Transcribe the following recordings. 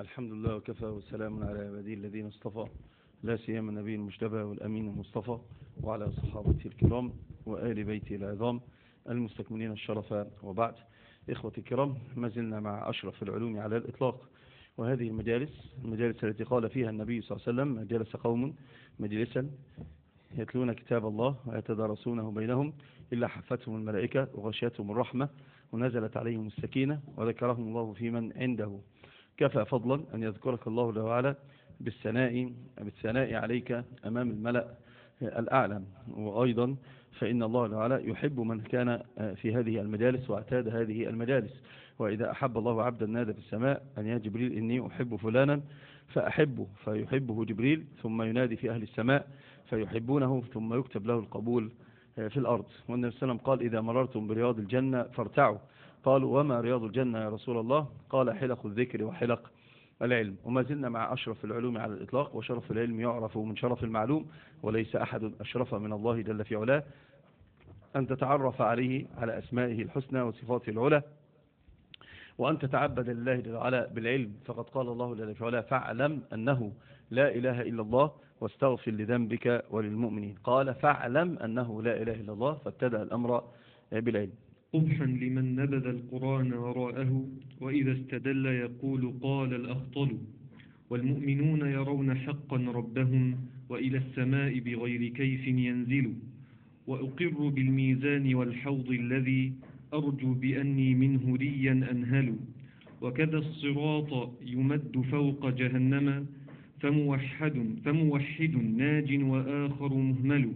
الحمد لله وكفى والسلام على عباده الذين اصطفى. لا سيما النبي المجتبى والأمين المصطفى وعلى صحابته الكرام وآل بيته العظام المستكملين الشرف. وبعد إخوتي الكرام ما زلنا مع أشرف العلوم على الإطلاق. وهذه المجالس المجالس التي قال فيها النبي صلى الله عليه وسلم جلس قوم مجلسا يتلون كتاب الله ويتدارسونه بينهم إلا حفتهم الملائكة وغشيتهم الرحمة ونزلت عليهم السكينة وذكرهم الله في من عنده. كفى فضلا أن يذكرك الله جل وعلا بالثناء بالثناء عليك أمام الملأ الأعلى وأيضا فإن الله تعالى يحب من كان في هذه المجالس واعتاد هذه المجالس. وإذا أحب الله عبدا نادى في السماء أن يا جبريل إني أحب فلانا فأحبه. فيحبه جبريل ثم ينادي في أهل السماء فيحبونه ثم يكتب له القبول في الأرض. والنبي صلى الله عليه وسلم قال إذا مررتم برياض الجنة فارتعوا. قالوا وما رياض الجنة يا رسول الله؟ قال حلق الذكر وحلق العلم. وما زلنا مع أشرف العلوم على الإطلاق وشرف العلم يعرف من شرف المعلوم وليس أحد أشرف من الله جل في علاه. أن تتعرف عليه على أسمائه الحسنى وصفاته العلى وأن تتعبد لله جل بالعلم. فقد قال الله جل في علاه فاعلم أنه لا إله إلا الله واستغفر لذنبك وللمؤمنين. قال فاعلم أنه لا إله إلا الله فابتدأ الأمر بالعلم. قبحا لمن نبذ القرآن وراءه وإذا استدل يقول قال الأخطل والمؤمنون يرون حقا ربهم وإلى السماء بغير كيف ينزل. وأقر بالميزان والحوض الذي أرجو بأني منه ريا أنهل. وكذا الصراط يمد فوق جهنم فموحد, فموحد ناج وآخر مهمل.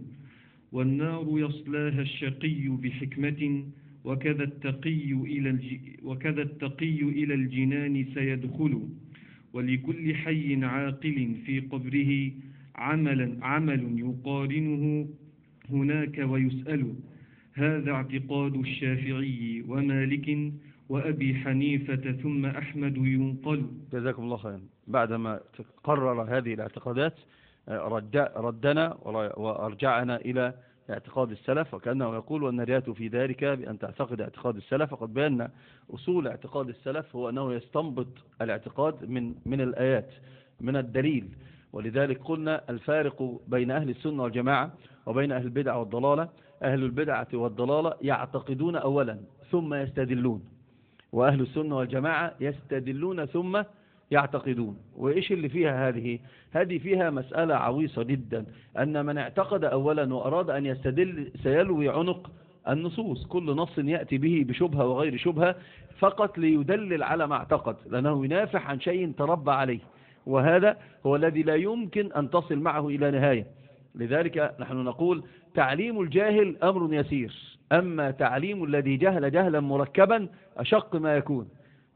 والنار يصلاها الشقي بحكمة وكذا التقي إلى. وكذا التقي إلى الجنان سيدخل ولكل حي عاقل في قبره عملا عمل يقارنه هناك ويسأل هذا اعتقاد الشافعي ومالك وأبي حنيفة ثم أحمد ينقل جزاكم الله خيرا بعدما قرر هذه الاعتقادات ردنا وأرجعنا إلى اعتقاد السلف وكأنه يقول والنجاة في ذلك بأن تعتقد اعتقاد السلف وقد بينا أصول اعتقاد السلف هو أنه يستنبط الاعتقاد من, من الآيات من الدليل. ولذلك قلنا الفارق بين أهل السنة والجماعة وبين أهل البدع والضلالة. أهل البدعة والضلالة يعتقدون أولا ثم يستدلون وأهل السنة والجماعة يستدلون ثم يعتقدون. وإيش اللي فيها هذه؟ هذه فيها مسألة عويصة جدا أن من اعتقد أولا وأراد أن يستدل سيلوي عنق النصوص. كل نص يأتي به بشبهة وغير شبهة فقط ليدلل على ما اعتقد لأنه ينافح عن شيء تربى عليه. وهذا هو الذي لا يمكن أن تصل معه إلى نهاية. لذلك نحن نقول تعليم الجاهل أمر يسير أما تعليم الذي جهل جهلا مركبا أشق ما يكون.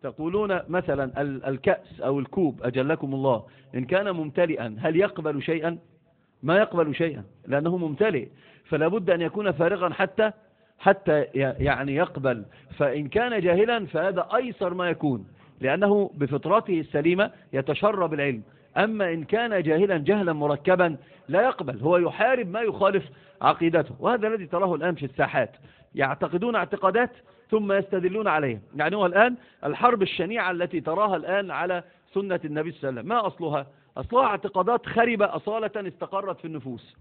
تقولون مثلا الكأس أو الكوب أجلكم الله. إن كان ممتلئا هل يقبل شيئا؟ ما يقبل شيئا لأنه ممتلئ. فلا بد أن يكون فارغا حتى حتى يعني يقبل. فإن كان جاهلا فهذا أيسر ما يكون لأنه بفطرته السليمة يتشرب العلم. أما إن كان جاهلا جهلا مركبا لا يقبل. هو يحارب ما يخالف عقيدته وهذا الذي تراه الآن في الساحات. يعتقدون اعتقادات ثم يستدلون عليها يعني هو الآن الحرب الشنيعة التي تراها الآن على سنة النبي صلى الله عليه وسلم. ما أصلها؟ أصلها اعتقادات خربة أصالة استقرت في النفوس.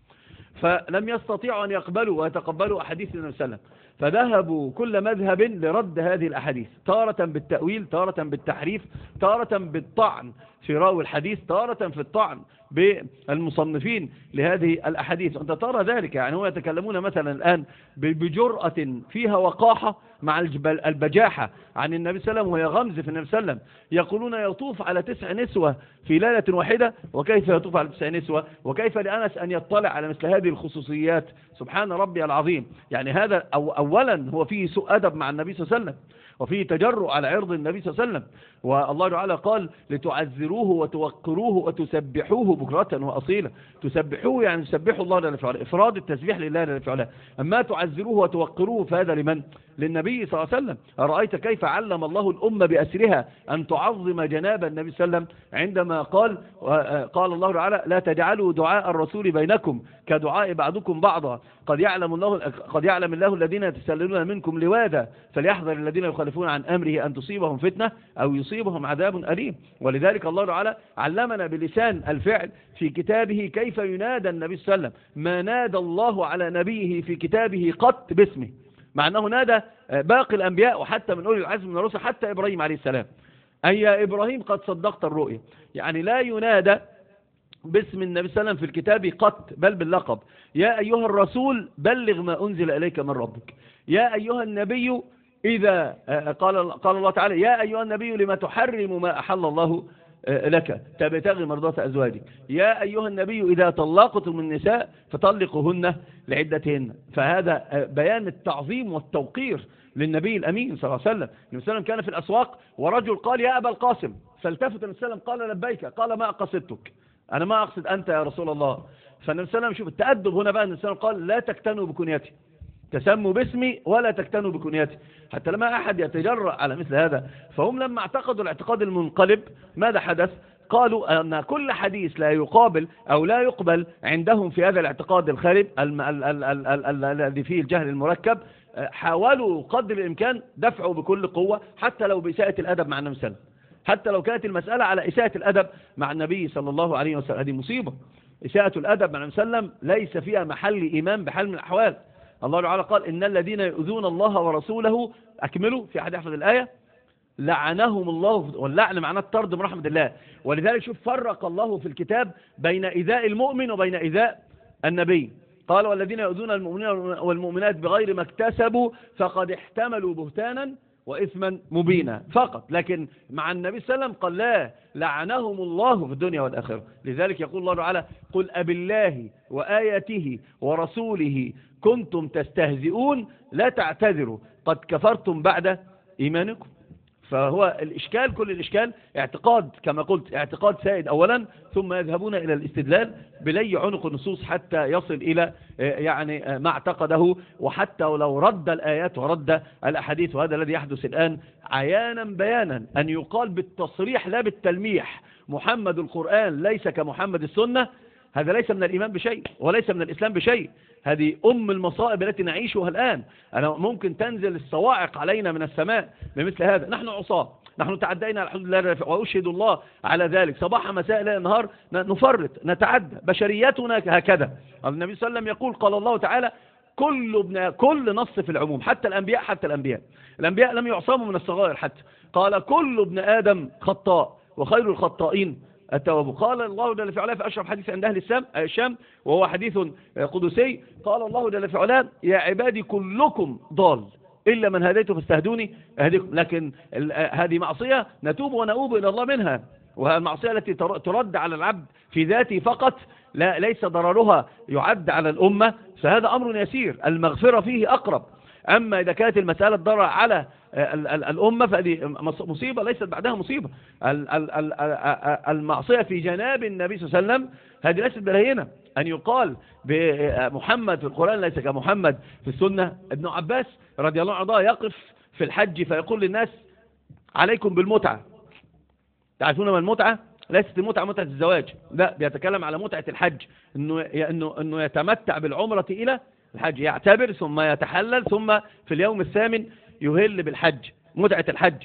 فلم يستطيعوا أن يقبلوا ويتقبلوا أحاديث النبي صلى الله عليه وسلم. فذهبوا كل مذهب لرد هذه الأحاديث. تارة بالتأويل تارة بالتحريف تارة بالطعن في راوي الحديث تارة في الطعن بالمصنفين لهذه الأحاديث. أنت ترى ذلك يعني هو يتكلمون مثلا الآن بجرأة فيها وقاحة مع البجاحة عن النبي صلى الله عليه وسلم وهي غمز في النبي صلى الله عليه وسلم. يقولون يطوف على تسع نسوة في ليلة واحدة وكيف يطوف على تسع نسوة؟ وكيف لأنس أن يطلع على مثل هذه الخصوصيات؟ سبحان ربي العظيم. يعني هذا أو أولا هو فيه سوء أدب مع النبي صلى الله عليه وسلم. وفيه تجرؤ على عرض النبي صلى الله عليه وسلم. والله تعالى قال لتعذروه وتوقروه وتسبحوه بكرة وأصيلا. تسبحوه يعني تسبحوا الله لله فعلا إفراد التسبيح لله لله فعلا أما تعذروه وتوقروه فهذا لمن؟ للنبي صلى الله عليه وسلم. أرأيت كيف علم الله الأمة بأسرها أن تعظم جناب النبي صلى الله عليه وسلم؟ عندما قال قال الله تعالى لا تجعلوا دعاء الرسول بينكم كدعاء بعضكم بعضا. قد يعلم الله قد يعلم الله الذين يتسللون منكم لواذا فليحذر الذين يخالفون عن أمره أن تصيبهم فتنة أو يصيبهم عذاب أليم. ولذلك الله تعالى علمنا بلسان الفعل في كتابه كيف ينادى النبي صلى الله عليه وسلم. ما نادى الله على نبيه في كتابه قط باسمه. مع أنه نادى باقي الأنبياء وحتى من أولي العزم من الرسل حتى إبراهيم عليه السلام. أي يا إبراهيم قد صدقت الرؤيا. يعني لا ينادى باسم النبي صلى الله عليه وسلم في الكتاب قط بل باللقب. يا أيها الرسول بلغ ما أنزل إليك من ربك. يا أيها النبي إذا قال, قال الله تعالى يا أيها النبي لما تحرم ما أحل الله لك؟ تبتغي مرضات أزواجك. يا أيها النبي إذا طلقتم النساء فطلقهن لعدتهن. فهذا بيان التعظيم والتوقير للنبي الأمين صلى الله عليه وسلم. النبي صلى الله عليه وسلم كان في الأسواق ورجل قال يا أبا القاسم فالتفت النبي صلى الله عليه وسلم قال لبيك قال ما قصدتك؟ أنا ما أقصد أنت يا رسول الله. فالنبي صلى الله عليه وسلم شوف التأدب هنا بقى النبي صلى الله عليه وسلم قال لا تكتنوا بكنيتي. تسموا باسمي ولا تكتنوا بكنيتي. حتى لما أحد يتجرأ على مثل هذا فهم لما اعتقدوا الاعتقاد المنقلب ماذا حدث؟ قالوا أن كل حديث لا يقابل أو لا يقبل عندهم في هذا الاعتقاد الخارب الذي فيه الجهل المركب حاولوا قدر الإمكان دفعه بكل قوة حتى لو بإساءة الأدب مع النبي صلى الله عليه وسلم. حتى لو كانت المسألة على إساءة الأدب مع النبي صلى الله عليه وسلم. هذه مصيبة. إساءة الأدب مع النبي صلى الله عليه وسلم ليس فيها محل إيمان بحال من الأحوال. الله تعالى قال إن الذين يؤذون الله ورسوله أكملوا في أحد يحفظ الآية. لعنهم الله واللعن معناه الطرد من رحمة الله. ولذلك شوف فرق الله في الكتاب بين إذاء المؤمن وبين إذاء النبي. قال والذين يؤذون المؤمنين والمؤمنات بغير ما اكتسبوا فقد احتملوا بهتانا وإثما مبينا فقط. لكن مع النبي صلى الله عليه وسلم قال لا لعنهم الله في الدنيا والآخرة. لذلك يقول الله تعالى قل أب الله وآياته ورسوله كنتم تستهزئون لا تعتذروا. قد كفرتم بعد إيمانكم. فهو الإشكال كل الإشكال اعتقاد كما قلت اعتقاد سائد أولا ثم يذهبون إلى الاستدلال بلي عنق النصوص حتى يصل إلى يعني ما اعتقده. وحتى لو رد الآيات ورد الأحاديث وهذا الذي يحدث الآن عيانا بيانا أن يقال بالتصريح لا بالتلميح. محمد القرآن ليس كمحمد السنة هذا ليس من الإيمان بشيء وليس من الإسلام بشيء. هذه أم المصائب التي نعيشها الآن. أنا ممكن تنزل الصواعق علينا من السماء بمثل هذا. نحن عصاة. نحن تعدينا على حدود الله وأشهد الله على ذلك. صباح مساء ليل نهار نفرط نتعدى. بشريتنا هكذا. النبي صلى الله عليه وسلم يقول قال الله تعالى كل ابن كل نص في العموم حتى الأنبياء حتى الأنبياء. الأنبياء لم يعصموا من الصغائر حتى. قال كل ابن آدم خطاء وخير الخطائين. التواب قال الله جل في علاه في أشرف حديث عند أهل الشام وهو حديث قدسي قال الله جل في علاه يا عبادي كلكم ضال إلا من هديته فاستهدوني أهديكم لكن هذه معصية نتوب ونؤوب إلى الله منها وهي المعصية التي ترد على العبد في ذاته فقط لا ليس ضررها يعد على الأمة فهذا أمر يسير المغفرة فيه أقرب. أما إذا كانت المسألة ضرر على الأمة فهذه مصيبة ليست بعدها مصيبة. المعصية في جناب النبي صلى الله عليه وسلم هذه ليست بلهينة. أن يقال بمحمد في القرآن ليس كمحمد في السنة. ابن عباس رضي الله عنه يقف في الحج فيقول للناس عليكم بالمتعة. تعرفون ما المتعة؟ ليست المتعة متعة الزواج. لا بيتكلم على متعة الحج. إنه, إنه, إنه يتمتع بالعمرة إلى الحج. يعتبر ثم يتحلل ثم في اليوم الثامن يهل بالحج متعة الحج.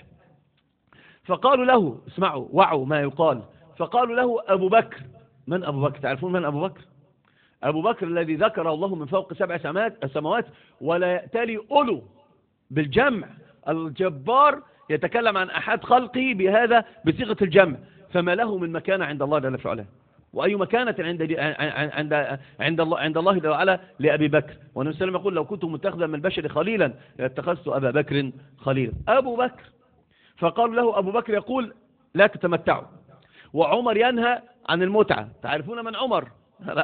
فقالوا له اسمعوا وعوا ما يقال. فقالوا له أبو بكر. من أبو بكر؟ تعرفون من أبو بكر؟ أبو بكر الذي ذكر الله من فوق سبع سماوات ولا يأتلي أولو بالجمع. الجبار يتكلم عن أحد خلقه بهذا بصيغة الجمع. فما له من مكانة عند الله جل في علاه وأي مكانة عند عند عند الله عند الله جل وعلا لأبي بكر. والنبي صلى الله عليه وسلم يقول لو كنت متخذا من البشر خليلا لاتخذت أبا بكر خليلا. أبو بكر. فقال له أبو بكر يقول لا تتمتعوا. وعمر ينهى عن المتعة. تعرفون من عمر؟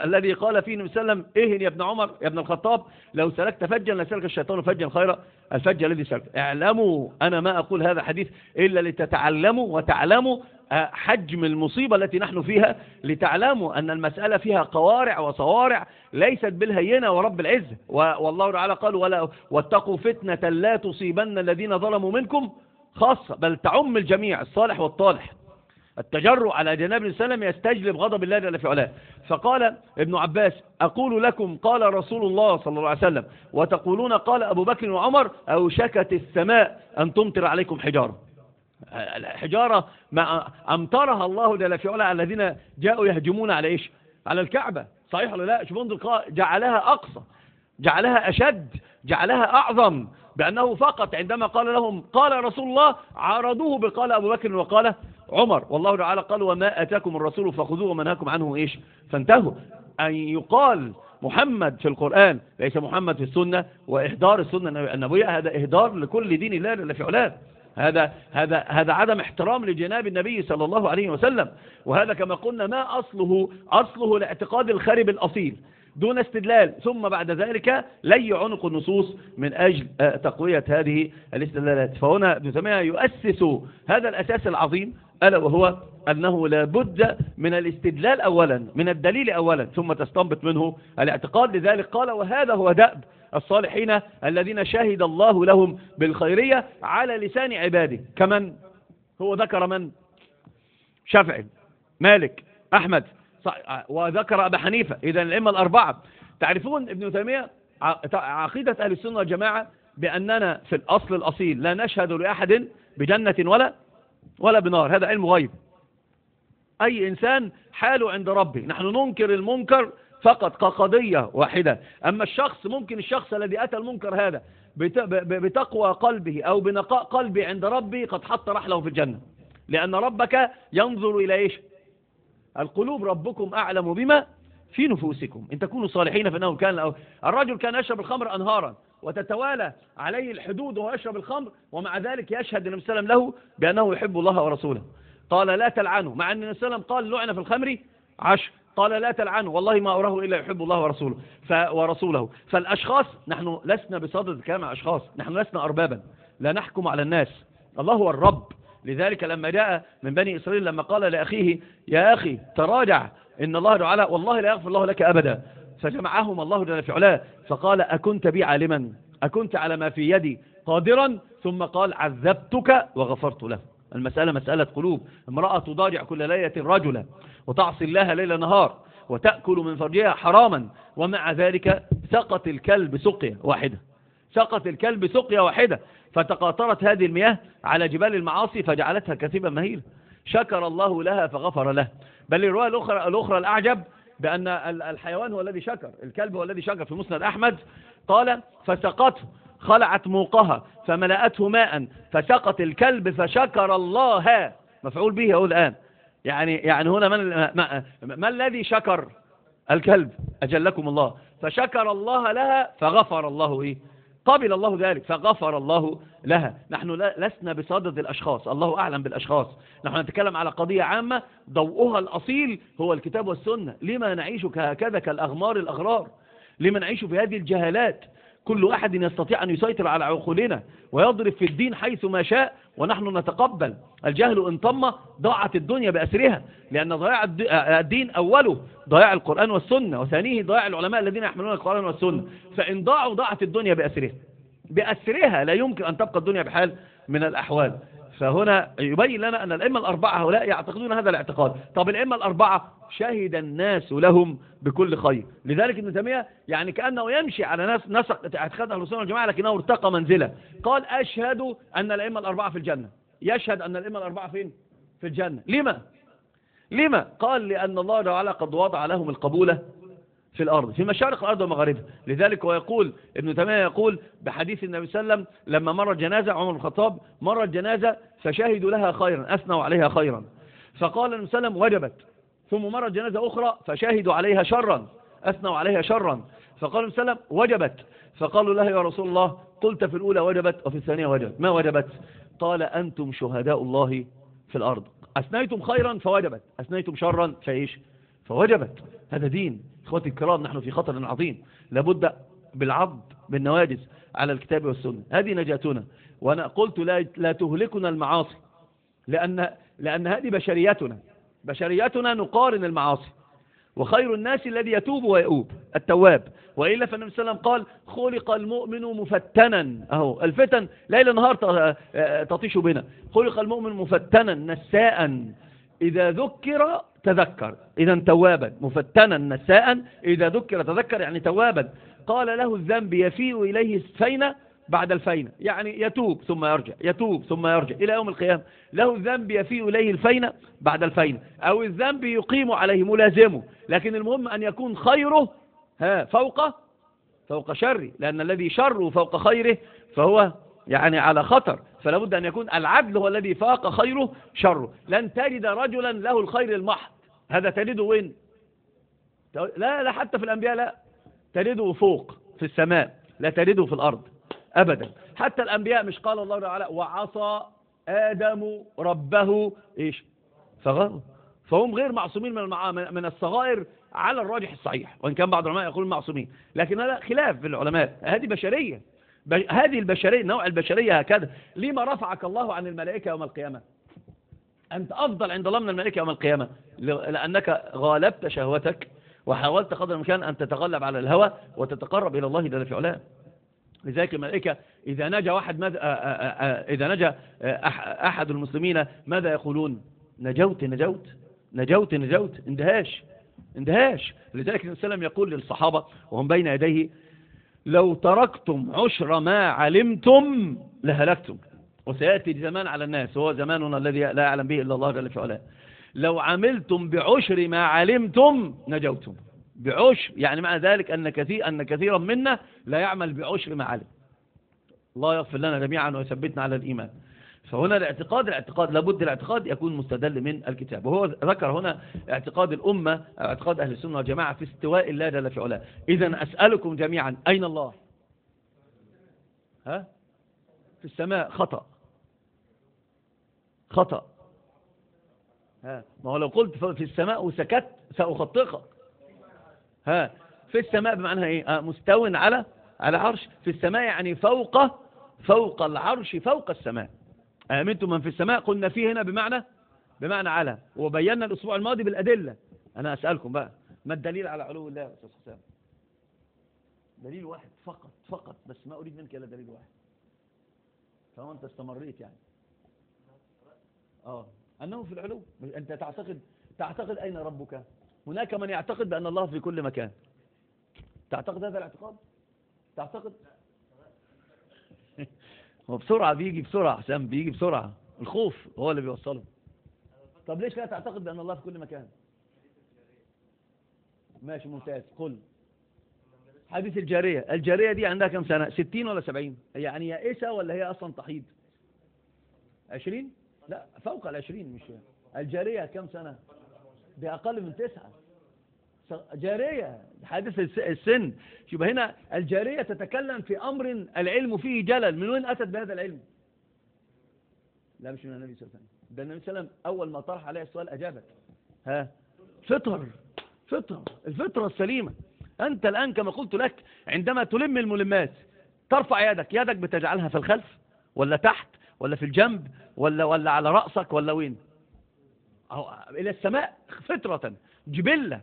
الذي قال فيه النبي صلى الله عليه وسلم اهن يا ابن عمر يا ابن الخطاب لو سلكت فجا لسلك الشيطان فجا خير الفج الذي سلك. اعلموا أنا ما أقول هذا حديث إلا لتتعلموا وتعلموا حجم المصيبة التي نحن فيها لتعلموا أن المسألة فيها قوارع وصوارع ليست بالهينة ورب العزة والله تعالى قال ولا واتقوا فتنة لا تصيبن الذين ظلموا منكم خاصة بل تعم الجميع الصالح والطالح. التجرؤ على جناب وسلم يستجلب غضب الله جل في علاه. فقال ابن عباس أقول لكم قال رسول الله صلى الله عليه وسلم وتقولون قال أبو بكر وعمر أو شكت السماء أن تمطر عليكم حجارة. الحجارة ما أمطرها الله جل في على الذين جاءوا يهجمون على إيش؟ على الكعبة. صحيح ولا لا؟ انظر جعلها أقصى جعلها أشد جعلها أعظم بأنه فقط عندما قال لهم قال رسول الله عارضوه بقال أبو بكر وقال عمر. والله تعالى قال وما أتاكم الرسول فخذوه وما نهاكم عنه. إيش؟ فانتهوا. أن يقال محمد في القرآن ليس محمد في السنة وإهدار السنة النبوية هذا إهدار لكل دين الله علاه. هذا هذا هذا عدم احترام لجناب النبي صلى الله عليه وسلم. وهذا كما قلنا ما أصله أصله الاعتقاد الخارب الأصيل دون استدلال. ثم بعد ذلك لي عنق النصوص من أجل تقوية هذه الاستدلالات. فهنا ابن تيمية يؤسس هذا الأساس العظيم ألا وهو أنه لابد من الاستدلال أولا من الدليل أولا ثم تستنبط منه الاعتقاد. لذلك قال وهذا هو دأب الصالحين الذين شهد الله لهم بالخيرية على لسان عباده. كمن؟ هو ذكر من؟ شافعي مالك أحمد. وذكر أبا حنيفة. إذا الأئمة الأربعة. تعرفون ابن تيمية عقيدة أهل السنة والجماعة بأننا في الأصل الأصيل لا نشهد لأحد بجنة ولا ولا بنار. هذا علم غيب. أي إنسان حاله عند ربه. نحن ننكر المنكر فقط كقضية واحدة. أما الشخص ممكن الشخص الذي أتى المنكر هذا بتقوى قلبه أو بنقاء قلبه عند ربه قد حط رحله في الجنة. لأن ربك ينظر إلى إيش؟ القلوب. ربكم أعلم بما في نفوسكم. إن تكونوا صالحين فإنه كان الرجل كان يشرب الخمر أنهارا وتتوالى عليه الحدود وهو يشرب الخمر ومع ذلك يشهد النبي صلى الله عليه وسلم له بأنه يحب الله ورسوله. قال لا تلعنه مع أن النبي صلى الله عليه وسلم قال لعن في الخمر عشر. قال لا تلعنه والله ما أراه إلا يحب الله ورسوله ف ورسوله. فالأشخاص نحن لسنا بصدد كلام أشخاص نحن لسنا أربابا لا نحكم على الناس. الله هو الرب. لذلك لما جاء من بني إسرائيل لما قال لأخيه يا أخي تراجع إن الله تعالى والله لا يغفر الله لك أبدا. فجمعهم الله جل في علاه. فقال أكنت بي عالما أكنت على ما في يدي قادرا. ثم قال عذبتك وغفرت له. المسألة مسألة قلوب. امرأة تضاجع كل ليلة رجلا وتعصي الله ليل نهار وتأكل من فرجها حراما ومع ذلك سقط الكلب سقيا واحدة. سقط الكلب سقيا واحدة. فتقاطرت هذه المياه على جبال المعاصي فجعلتها كثيبا مهيلا. شكر الله لها فغفر له. بل الرواية الأخرى, الأخرى الأعجب بأن الحيوان هو الذي شكر. الكلب هو الذي شكر. في مسند أحمد قال فسقته خلعت موقها فملأته ماء فسقط الكلب فشكر الله. مفعول به هو الآن. يعني يعني هنا من ما, ما الذي شكر؟ الكلب. أجلكم الله. فشكر الله لها فغفر الله إيه قبل الله ذلك فغفر الله لها. نحن لسنا بصدد الأشخاص. الله أعلم بالأشخاص. نحن نتكلم على قضية عامة ضوءها الأصيل هو الكتاب والسنة. لما نعيش هكذا كالأغمار الأغرار؟ لما نعيش في هذه الجهالات؟ كل أحد يستطيع أن يسيطر على عقولنا ويضرب في الدين حيث ما شاء ونحن نتقبل. الجهل إن طم ضاعت الدنيا بأسرها لأن ضياع الدين أوله ضياع القرآن والسنة وثانيه ضياع العلماء الذين يحملون القرآن والسنة. فإن ضاعوا ضاعت الدنيا بأسرها. بأسرها لا يمكن أن تبقى الدنيا بحال من الأحوال. فهنا يبين لنا أن الأئمة الأربعة هؤلاء يعتقدون هذا الاعتقاد. طب الأئمة الأربعة شهد الناس لهم بكل خير. لذلك ابن تيمية يعني كأنه يمشي على ناس نسق اعتقاد أهل السنة والجماعة لكنه ارتقى منزلة. قال أشهد أن الأئمة الأربعة في الجنة. يشهد أن الأئمة الأربعة فين؟ في الجنة. لما؟ لما؟ قال لأن الله تعالى قد وضع لهم القبولة في الأرض في مشارق الأرض ومغاربها. لذلك هو يقول ابن تيمية يقول بحديث النبي صلى الله عليه وسلم لما مرت جنازة عمر الخطاب مرت جنازة فشهدوا لها خيرا أثنوا عليها خيرا. فقال النبي صلى الله عليه وسلم وجبت. ثم مرت جنازة أخرى فشهدوا عليها شرا أثنوا عليها شرا. فقال النبي صلى الله عليه وسلم وجبت. فقالوا له يا رسول الله قلت في الأولى وجبت وفي الثانية وجبت. ما وجبت؟ قال أنتم شهداء الله في الأرض. أثنيتم خيرا فوجبت. أثنيتم شرا فإيش؟ فوجبت. هذا دين. إخواتي الكرام نحن في خطر عظيم. لابد بالعض بالنواجز على الكتاب والسنة. هذه نجاتنا. وأنا قلت لا, لا تهلكنا المعاصي. لأن, لأن هذه بشريتنا بشريتنا نقارن المعاصي. وخير الناس الذي يتوب ويؤوب التواب. وإلا فالنبي صلى الله عليه وسلم قال خلق المؤمن مفتنا. أهو الفتن ليل نهار تطيش بنا. خلق المؤمن مفتنا نساء. إذا ذكر تذكر. إذا توابا مفتنا نساء إذا ذكر تذكر يعني توابا. قال له الذنب يفيء إليه الفينة بعد الفينة يعني يتوب ثم يرجع يتوب ثم يرجع إلى يوم القيامة. له الذنب يفيء إليه الفينة بعد الفينة أو الذنب يقيم عليه ملازمه. لكن المهم أن يكون خيره ها فوق فوق شره. لأن الذي شره فوق خيره فهو يعني على خطر فلا بد أن يكون العدل هو الذي فاق خيره شره. لن تجد رجلا له الخير المحض. هذا تجده وين؟ لا لا حتى في الأنبياء لا. تجده فوق في السماء لا تجده في الأرض أبدا. حتى الأنبياء مش قال الله تعالى وعصى آدم ربه إيش؟ فغر فهم غير معصومين من. من الصغائر على الراجح الصحيح وإن كان بعض العلماء يقول معصومين. لكن هذا خلاف في العلماء هذه بشرية. هذه البشرية نوع البشرية هكذا. لما رفعك الله عن الملائكة يوم القيامة؟ أنت أفضل عند الله من الملائكة يوم القيامة. لأنك غالبت شهوتك وحاولت قدر الإمكان أن تتغلب على الهوى وتتقرب إلى الله جل في علاه. لذلك الملائكة إذا نجا واحد ماذا إذا نجا أحد المسلمين ماذا يقولون؟ نجوت نجوت نجوت نجوت اندهاش اندهاش. لذلك النبي صلى يقول للصحابة وهم بين يديه لو تركتم عشر ما علمتم لهلكتم. وسيأتي زمان على الناس هو زماننا الذي لا يعلم به إلا الله جل في علاه. لو عملتم بعشر ما علمتم نجوتم. بعشر يعني معنى ذلك أن كثير أن كثيرا منا لا يعمل بعشر ما علم. الله يغفر لنا جميعا ويثبتنا على الإيمان. فهنا الاعتقاد الاعتقاد لابد الاعتقاد يكون مستدل من الكتاب. وهو ذكر هنا اعتقاد الأمة اعتقاد أهل السنة والجماعة في استواء الله جل في علاه. إذا أسألكم جميعا أين الله؟ ها؟ في السماء. خطأ. خطأ. ها؟ ما هو لو قلت في السماء وسكت سأخطئك. ها؟ في السماء بمعنى إيه؟ آه مستو على على عرش. في السماء يعني فوق فوق العرش فوق السماء. آمنتم من في السماء؟ قلنا فيه هنا بمعنى بمعنى على. وبينا الأسبوع الماضي بالأدلة. أنا أسألكم بقى ما الدليل على علو الله أستاذ دليل واحد فقط فقط بس ما أريد منك إلا دليل واحد. فهو أنت استمريت يعني. آه. أنه في العلو. أنت تعتقد تعتقد أين ربك؟ هناك من يعتقد بأن الله في كل مكان. تعتقد هذا الاعتقاد؟ تعتقد هو بسرعة بيجي بسرعة حسام بيجي بسرعة. الخوف هو اللي بيوصله. طب ليش لا تعتقد بأن الله في كل مكان؟ ماشي ممتاز. قل. حديث الجارية. الجارية دي عندها كم سنة؟ ستين ولا سبعين؟ يعني يائسة ولا هي أصلا تحيض عشرين؟ لا فوق العشرين مش الجارية كم سنة؟ بأقل من تسعة. جارية حادث السن. شوف هنا الجارية تتكلم في أمر العلم فيه جلل. من وين أتت بهذا العلم؟ لا مش من النبي صلى الله عليه وسلم. ده النبي صلى الله عليه وسلم أول ما طرح عليه السؤال أجابت. ها؟ فطر فطر الفطرة السليمة. أنت الآن كما قلت لك عندما تلم الملمات ترفع يدك. يدك بتجعلها في الخلف ولا تحت ولا في الجنب ولا ولا على رأسك ولا وين؟ إلى السماء فطرة. جبلة.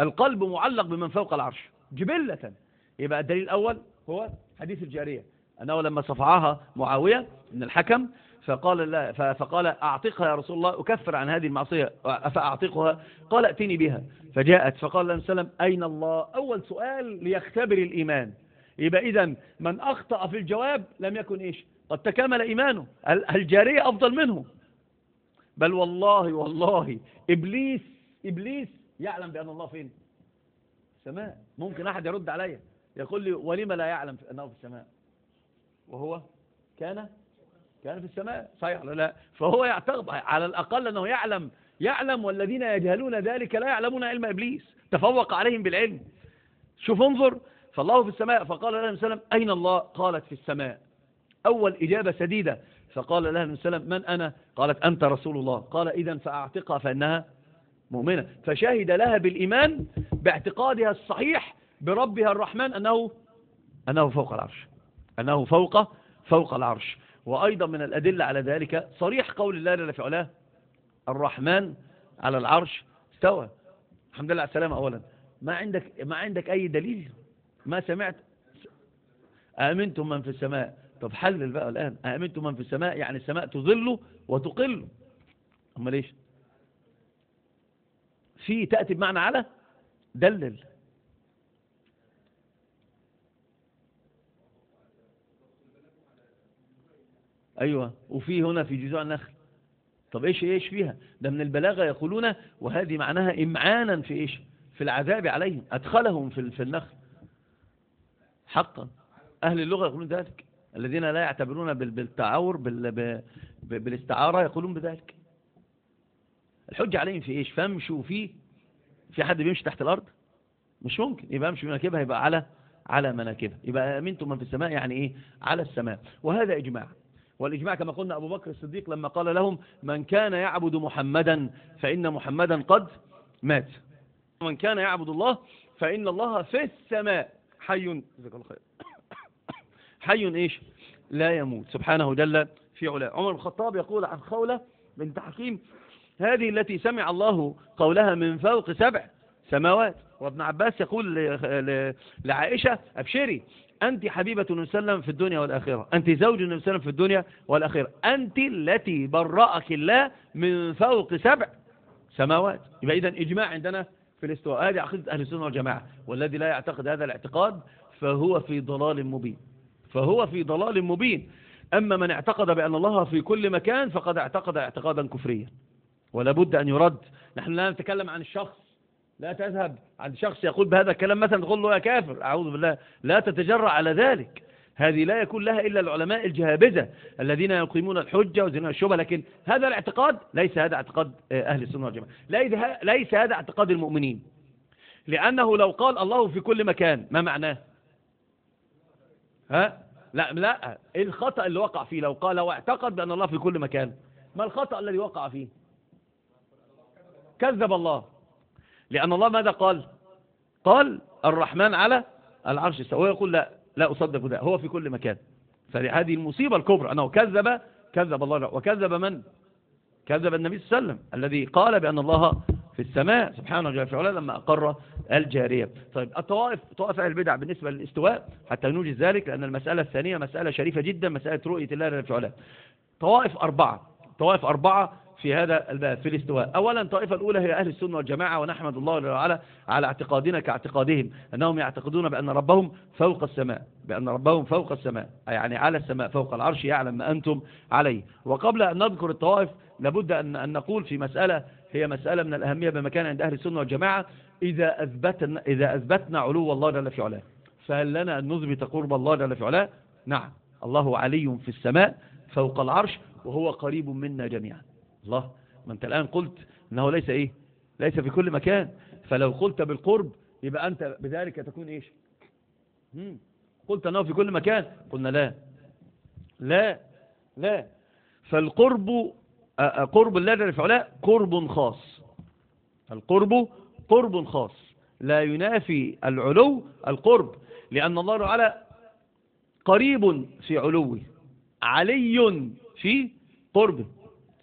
القلب معلق بمن فوق العرش. جبلة. يبقى الدليل الأول هو حديث الجارية. أنه لما صفعها معاوية من الحكم فقال الله فقال أعطيقها يا رسول الله أكفر عن هذه المعصية فأعطيقها قال ائتني بها. فجاءت فقال الله وسلم أين الله؟ أول سؤال ليختبر الإيمان. يبقى إذا من أخطأ في الجواب لم يكن إيش؟ قد تكامل إيمانه. الجارية أفضل منه. بل والله والله إبليس إبليس يعلم بأن الله فين؟ السماء. ممكن أحد يرد علي يقول لي ولم لا يعلم أنه في السماء؟ وهو كان؟ كان في السماء. صحيح ولا لا؟ فهو يعتقد على الأقل أنه يعلم يعلم والذين يجهلون ذلك لا يعلمون علم إبليس. تفوق عليهم بالعلم. شوف انظر فالله في السماء. فقال له وسلم أين الله؟ قالت في السماء. أول إجابة سديدة. فقال لها وسلم من أنا؟ قالت أنت رسول الله. قال إذا فأعتقها فإنها مؤمنة. فشهد لها بالإيمان باعتقادها الصحيح بربها الرحمن أنه أنه فوق العرش. أنه فوق فوق العرش. وأيضا من الأدلة على ذلك صريح قول الله جل في علاه الرحمن على العرش استوى. الحمد لله على السلامة أولا. ما عندك ما عندك أي دليل؟ ما سمعت؟ آمنتم من في السماء. طب حلل بقى الآن. آمنتم من في السماء يعني السماء تظل وتقل. أما ليش في تأتي بمعنى على دلل. أيوة. وفي هنا في جذوع النخل. طب إيش إيش فيها؟ ده من البلاغة يقولون وهذه معناها إمعانا في إيش؟ في العذاب عليهم. أدخلهم في في النخل. حقا. أهل اللغة يقولون ذلك. الذين لا يعتبرون بالتعور بالاستعارة يقولون بذلك. الحجة عليهم في إيش؟ فامشوا فيه. في حد بيمشي تحت الأرض؟ مش ممكن. يبقى امشي مناكبها يبقى على على مناكبها. يبقى أمنتم من في السماء يعني إيه؟ على السماء. وهذا إجماع. والإجماع كما قلنا أبو بكر الصديق لما قال لهم من كان يعبد محمدا فإن محمدا قد مات. ومن كان يعبد الله فإن الله في السماء. حي. جزاك الله خير. حي إيش؟ لا يموت. سبحانه جل في علاه. عمر الخطاب يقول عن خولة بنت حكيم هذه التي سمع الله قولها من فوق سبع سماوات. وابن عباس يقول لعائشة أبشري أنت حبيبة النبي وسلم في الدنيا والآخرة. أنت زوج النبي وسلم في الدنيا والآخرة. أنت التي برأك الله من فوق سبع سماوات. يبقى إذن إجماع عندنا في الاستواء. هذه عقيدة أهل السنة والجماعة. والذي لا يعتقد هذا الاعتقاد فهو في ضلال مبين. فهو في ضلال مبين. أما من اعتقد بأن الله في كل مكان فقد اعتقد اعتقادا كفريا. ولا بد أن يرد. نحن لا نتكلم عن الشخص. لا تذهب عند شخص يقول بهذا الكلام مثلا تقول له يا كافر أعوذ بالله. لا تتجرأ على ذلك. هذه لا يكون لها إلا العلماء الجهابذة الذين يقيمون الحجة وزنون الشبهة لكن هذا الاعتقاد ليس هذا اعتقاد آه، أهل السنة والجماعة. ليس هذا اعتقاد المؤمنين. لأنه لو قال الله في كل مكان ما معناه؟ ها؟ لا لا. الخطأ اللي وقع فيه لو قال لو اعتقد بأن الله في كل مكان ما الخطأ الذي وقع فيه؟ كذب الله. لأن الله ماذا قال؟ قال الرحمن على العرش هو يقول لا لا أصدق ذا هو في كل مكان. فهذه المصيبة الكبرى أنه كذب كذب الله. وكذب من؟ كذب النبي صلى الله عليه وسلم الذي قال بأن الله في السماء سبحانه وتعالى لما أقر الجارية طيب الطوائف طوائف البدع بالنسبة للاستواء حتى نوجد ذلك لأن المسألة الثانية مسألة شريفة جدا مسألة رؤية الله في علاه طوائف أربعة. طوائف أربعة في هذا الباب في الاستواء. أولا الطائفة الأولى هي أهل السنة والجماعة ونحمد الله تعالى على اعتقادنا كاعتقادهم أنهم يعتقدون بأن ربهم فوق السماء بأن ربهم فوق السماء يعني على السماء فوق العرش يعلم ما أنتم عليه. وقبل أن نذكر الطوائف لابد أن نقول في مسألة هي مسألة من الأهمية بمكان عند أهل السنة والجماعة إذا أثبتنا, إذا أثبتنا علو الله جل في علاه. فهل لنا أن نثبت قرب الله جل في علاه؟ نعم. الله علي في السماء فوق العرش وهو قريب منا جميعا. الله ما أنت الآن قلت أنه ليس إيه؟ ليس في كل مكان. فلو قلت بالقرب يبقى أنت بذلك تكون إيش؟ قلت أنه في كل مكان. قلنا لا. لا. لا. فالقرب قرب الله جل وعلا قرب خاص. القرب قرب خاص. لا ينافي العلو القرب لأن الله تعالى قريب في علوه علي في قربه.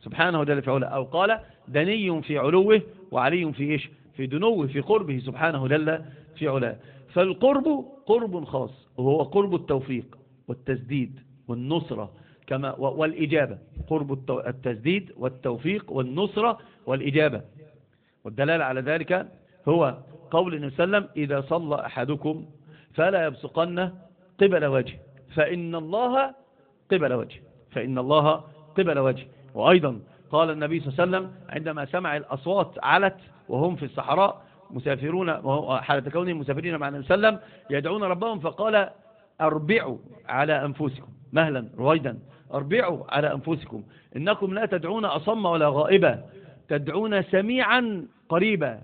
سبحانه جل في علاه أو قال دني في علوه وعلي في إيش؟ في دنوه في قربه سبحانه جل في علاه. فالقرب قرب خاص وهو قرب التوفيق والتسديد والنصرة كما والإجابة. قرب التسديد والتوفيق والنصرة والإجابة. والدلالة على ذلك هو قول النبي صلى الله عليه وسلم إذا صلى أحدكم فلا يبصقن قبل وجه فإن الله قبل وجه فإن الله قبل وجه وأيضا قال النبي صلى الله عليه وسلم عندما سمع الأصوات علت وهم في الصحراء مسافرون حالة كونهم مسافرين مع النبي صلى الله عليه وسلم يدعون ربهم فقال أربعوا على أنفسكم مهلا رويدا أربعوا على أنفسكم إنكم لا تدعون أصم ولا غائبا تدعون سميعا قريبا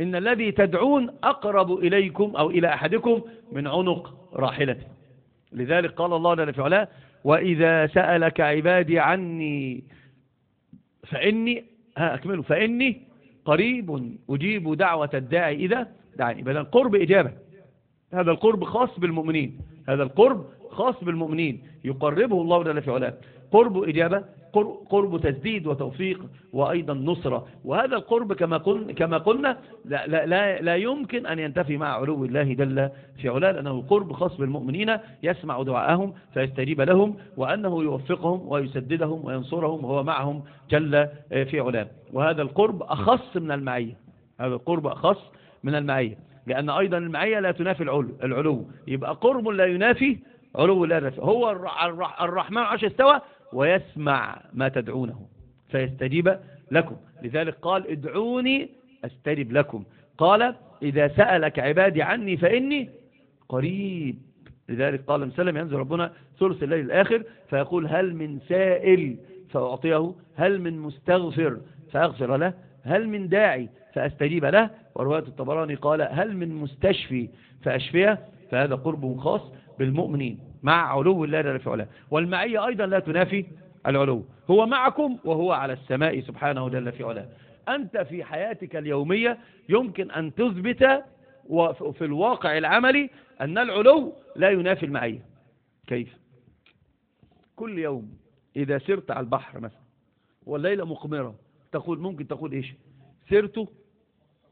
إن الذي تدعون أقرب إليكم أو إلى أحدكم من عنق راحلته. لذلك قال الله جل في علاه وإذا سألك عبادي عني فإني ها أكملوا فإني قريب أجيب دعوة الداعي. إذا؟ دعني بدل قرب إجابة. هذا القرب خاص بالمؤمنين. هذا القرب خاص بالمؤمنين. يقربه الله جل في علاه. قرب إجابة؟ قرب تسديد وتوفيق وأيضا نصرة. وهذا القرب كما قلنا, كما قلنا لا, لا, لا, لا يمكن أن ينتفي مع علو الله جل في علاه لأنه قرب خاص بالمؤمنين يسمع دعاءهم فيستجيب لهم وأنه يوفقهم ويسددهم وينصرهم وهو معهم جل في علاه وهذا القرب أخص من المعية. هذا القرب أخص من المعية. لأن أيضا المعية لا تنافي العلو, العلو. يبقى قرب لا ينافي علو ينافي هو الرحمن عرش استوى ويسمع ما تدعونه فيستجيب لكم. لذلك قال ادعوني أستجب لكم. قال إذا سألك عبادي عني فإني قريب. لذلك قال مسلم ينزل ربنا ثلث الليل الآخر. فيقول هل من سائل؟ فأعطيه هل من مستغفر؟ فأغفر له هل من داعي؟ فأستجيب له. ورواية الطبراني قال هل من مستشفي؟ فأشفيه. فهذا قرب خاص بالمؤمنين. مع علو الله جل في علاه والمعية أيضا لا تنافي العلو. هو معكم وهو على السماء سبحانه جل في علاه. أنت في حياتك اليومية يمكن أن تثبت وفي الواقع العملي أن العلو لا ينافي المعية. كيف؟ كل يوم إذا سرت على البحر مثلا والليلة مقمرة تقول ممكن تقول إيش؟ سرت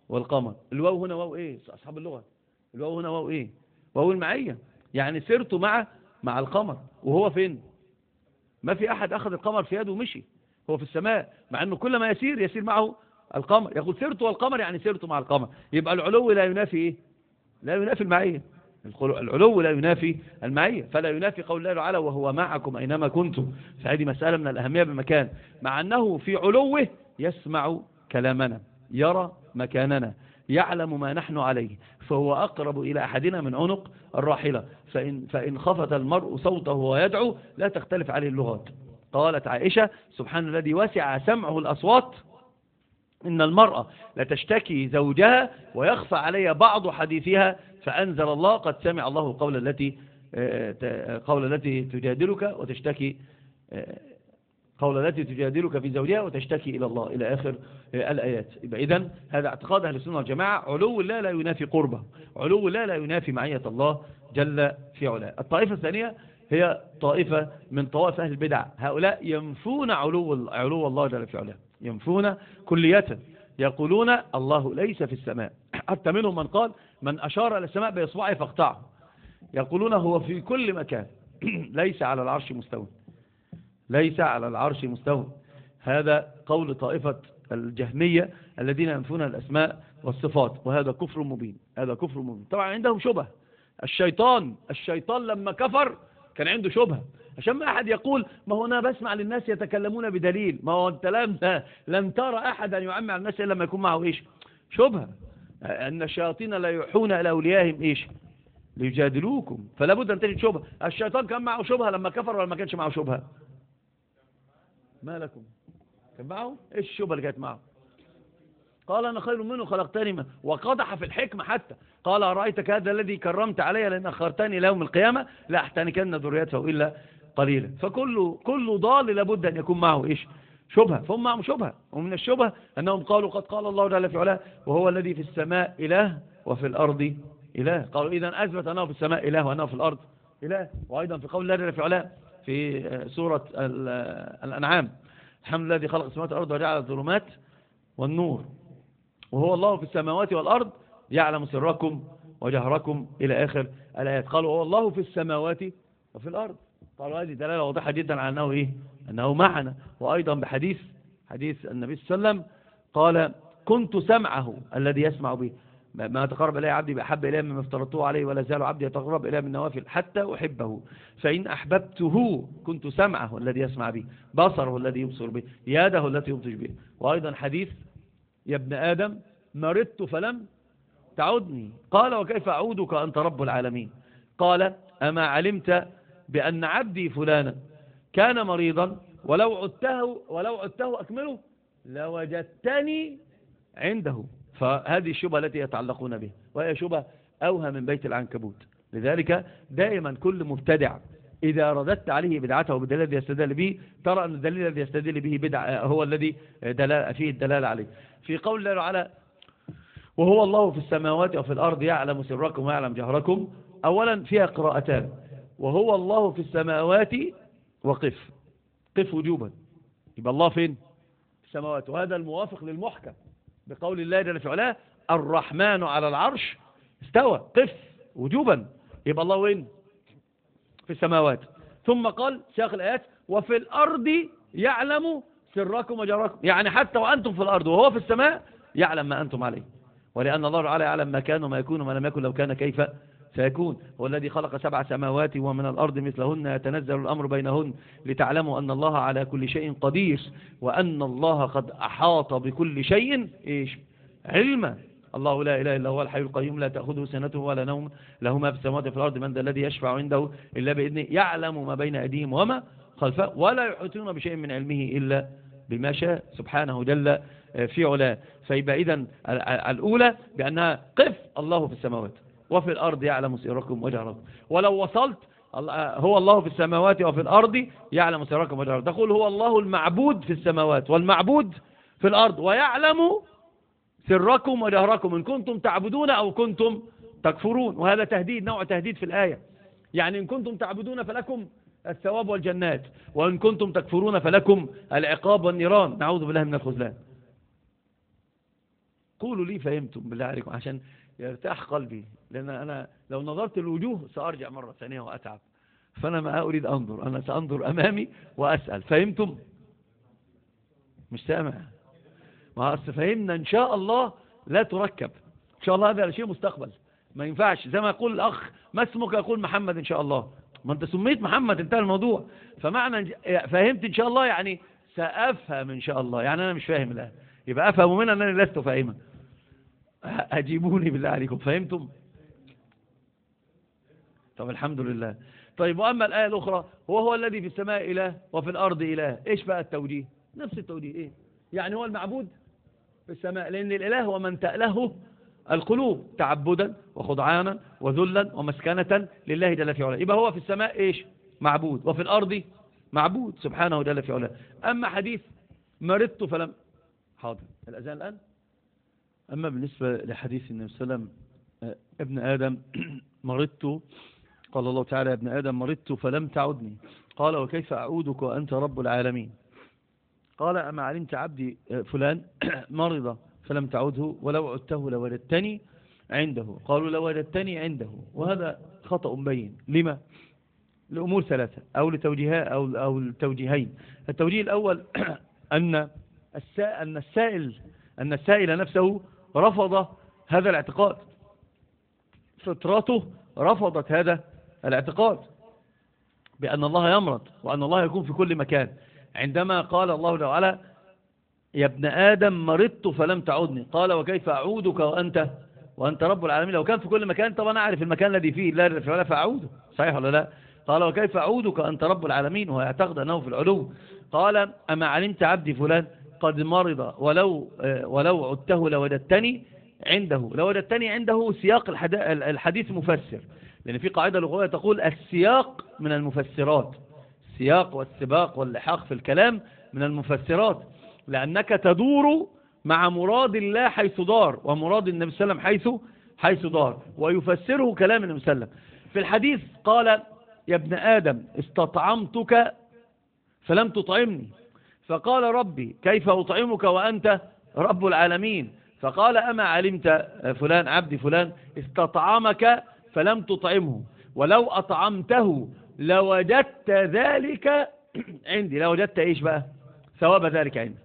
والقمر. الواو هنا واو إيه؟ أصحاب اللغة. الواو هنا واو إيه؟ واو المعية. يعني سرت مع مع القمر. وهو فين؟ ما في أحد أخذ القمر في يده ومشي. هو في السماء مع أنه كل ما يسير يسير معه القمر. يقول سرت والقمر يعني سرت مع القمر. يبقى العلو لا ينافي إيه؟ لا ينافي المعية. العلو لا ينافي المعية. فلا ينافي قول الله تعالى وهو معكم أينما كنتم. فهذه مسألة من الأهمية بمكان مع أنه في علوه يسمع كلامنا يرى مكاننا. يعلم ما نحن عليه فهو أقرب إلى أحدنا من عنق الراحلة. فإن, فإن خفت المرء صوته ويدعو لا تختلف عليه اللغات. قالت عائشة سبحان الذي وسع سمعه الأصوات. إن المرأة لتشتكي زوجها ويخفى علي بعض حديثها فأنزل الله قد سمع الله قول التي آه، قول التي تجادلك وتشتكي آه، قول التي تجادلك في زوجها وتشتكي إلى الله إلى آخر آه، الآيات. إذن هذا اعتقاد أهل السنة والجماعة علو الله لا ينافي قربة علو الله لا ينافي معية الله جل في علاه. الطائفة الثانية هي طائفة من طوائف أهل البدع. هؤلاء ينفون علو, علو الله جل في علاه. ينفون كلية يقولون الله ليس في السماء. حتى منهم من قال من أشار إلى السماء بإصبعه فاقطعه. يقولون هو في كل مكان. ليس على العرش مستوى ليس على العرش مستوى. هذا قول طائفة الجهمية الذين ينفون الأسماء والصفات وهذا كفر مبين هذا كفر مبين. طبعا عندهم شبه الشيطان الشيطان لما كفر كان عنده شبهة. عشان ما أحد يقول ما هو أنا بسمع للناس يتكلمون بدليل. ما هو أنت لم, لم ترى أحدا يعمع الناس إلا لما يكون معه إيش؟ شبهة. أن الشياطين لا يوحون إلى أوليائهم إيش؟ ليجادلوكم. فلا بد أن تجد شبهة. الشيطان كان معه شبهة لما كفر ولا ما كانش معه شبهة؟ ما لكم؟ كان معه؟ إيش الشبهة اللي كانت معه؟ قال أنا خير منه خلقتني منه وقضح في الحكمة حتى. قال أرأيتك هذا الذي كرمت علي لأن أخرتني إلى يوم القيامة؟ لا أحتنكن ذريته إلا قليلا. فكل كل ضال لابد أن يكون معه إيش؟ شبهة. فهم معهم شبهة. ومن الشبهة أنهم قالوا قد قال الله تعالى في علاه وهو الذي في السماء إله وفي الأرض إله. قالوا إذا أثبت أنه في السماء إله وأنه في الأرض إله. وأيضا في قول الله تعالى في علاه في سورة الأنعام. الحمد الذي خلق السماوات والأرض وجعل الظلمات والنور. وهو الله في السماوات والأرض يعلم سركم وجهركم إلى آخر الآيات. قالوا هو الله في السماوات وفي الأرض. قالوا هذه دلالة واضحة جدا على أنه إيه؟ أنه معنا. وأيضا بحديث حديث النبي صلى الله عليه وسلم قال كنت سمعه الذي يسمع به. ما تقرب إليه عبدي بأحب إليه مما افترضته عليه ولا زال عبدي يتقرب إليه من نوافل حتى أحبه. فإن أحببته كنت سمعه الذي يسمع به بصره الذي يبصر به ياده التي يبطش به. وأيضا حديث يا ابن آدم مرضت فلم تعدني. قال وكيف أعودك أنت رب العالمين؟ قال أما علمت بأن عبدي فلانا كان مريضا ولو عدته, ولو عدته أكمله لوجدتني عنده. فهذه الشبهة التي يتعلقون بها وهي شبهة أوهى من بيت العنكبوت. لذلك دائما كل مبتدع إذا رددت عليه بدعته بالدليل الذي يستدل به ترى أن الدليل الذي يستدل به بدع هو الذي فيه الدلالة عليه. في قول الله تعالى وهو الله في السماوات وفي الأرض يعلم سركم ويعلم جهركم. أولا فيها قراءتان وهو الله في السماوات وقف. قف وجوبا. يبقى الله فين؟ في السماوات. وهذا الموافق للمحكم. بقول الله جل في علاه الرحمن على العرش استوى قف وجوبا. يبقى الله وين؟ في السماوات. ثم قال سياق الآيات وفي الأرض يعلم سركم وجراكم يعني حتى وأنتم في الأرض وهو في السماء يعلم ما أنتم عليه. ولأن الله تعالى يعلم ما كان وما يكون وما لم يكن لو كان كيف سيكون. هو الذي خلق سبع سماوات ومن الأرض مثلهن. يتنزل الأمر بينهن لتعلموا أن الله على كل شيء قدير وأن الله قد أحاط بكل شيء إيش؟ علما. الله لا إله إلا هو الحي القيوم. لا تأخذه سنته ولا نوم. له ما في السماوات في الأرض. من ذا الذي يشفع عنده إلا بإذنه. يعلم ما بين أيديهم وما خلفه ولا يحيطون بشيء من علمه إلا بما شاء. سبحانه جل في علاه. فيبقى إذن الأولى بأنها قف. الله في السماوات. وفي الأرض يعلم سيركم وجهركم ولو وصلت هو الله في السماوات وفي الأرض يعلم سيركم وجهركم تقول هو الله المعبود في السماوات والمعبود في الأرض ويعلم سركم وجهركم إن كنتم تعبدون أو كنتم تكفرون. وهذا تهديد نوع تهديد في الآية. يعني إن كنتم تعبدون فلكم الثواب والجنات وإن كنتم تكفرون فلكم العقاب والنيران. نعوذ بالله من الخذلان قولوا لي فهمتم بالله عليكم عشان يرتاح قلبي لأن أنا لو نظرت الوجوه سأرجع مرة ثانية وأتعب. فأنا ما أريد أنظر أنا سأنظر أمامي وأسأل. فهمتم؟ مش سامع. ما فهمنا إن شاء الله لا تركب. إن شاء الله هذا شيء مستقبل. ما ينفعش. زي ما يقول الأخ ما اسمك يقول محمد إن شاء الله؟ ما أنت سميت محمد انتهى الموضوع. فمعنى فهمت إن شاء الله يعني سأفهم إن شاء الله. يعني أنا مش فاهم الآن. يبقى أفهم منها أنني لست فاهما. أجيبوني بالله عليكم فهمتم؟ طب الحمد لله. طيب وأما الآية الأخرى هو هو الذي في السماء إله وفي الأرض إله إيش بقى التوجيه؟ نفس التوجيه إيه؟ يعني هو المعبود في السماء لأن الإله هو من تأله القلوب تعبدا وخضعانا وذلا ومسكنة لله جل في علاه. يبقى هو في السماء إيش؟ معبود. وفي الأرض معبود سبحانه جل في علاه. أما حديث مرضت فلم حاضر. الأذان الآن؟ أما بالنسبة لحديث النبي صلى الله عليه وسلم ابن آدم مرضت؟ قال الله تعالى ابن آدم مرضت فلم تعدني. قال وكيف أعودك وأنت رب العالمين؟ قال أما علمت عبدي فلان مرض فلم تعده ولو عدته لوجدتني عنده. قالوا لوجدتني عنده. وهذا خطأ بين. لما؟ لأمور ثلاثة أو لتوجيهات أو أو التوجيهين التوجيه الأول أن أن السائل أن السائل نفسه رفض هذا الاعتقاد. فطرته رفضت هذا الاعتقاد بأن الله يمرض وأن الله يكون في كل مكان. عندما قال الله تعالى يا ابن آدم مرضت فلم تعودني قال وكيف أعودك وأنت؟ وأنت رب العالمين. لو كان في كل مكان طبعا أعرف المكان الذي فيه لا ولا فأعوده. صحيح ولا لا؟ قال وكيف أعودك أنت رب العالمين؟ وهو يعتقد أنه في العلو. قال أما علمت عبدي فلان؟ قد مرض ولو ولو عدته لوجدتني عنده لوجدتني عنده سياق الحديث مفسر. لأن في قاعدة لغوية تقول السياق من المفسرات. السياق والسباق واللحاق في الكلام من المفسرات. لأنك تدور مع مراد الله حيث دار ومراد النبي صلى الله عليه وسلم حيث حيث دار. ويفسره كلام النبي صلى الله عليه وسلم. في الحديث قال يا ابن آدم استطعمتك فلم تطعمني. فقال ربي كيف أطعمك وأنت رب العالمين؟ فقال أما علمت فلان عبدي فلان استطعمك فلم تطعمه. ولو أطعمته لوجدت ذلك عندي. لوجدت إيش بقى؟ ثواب ذلك عندي.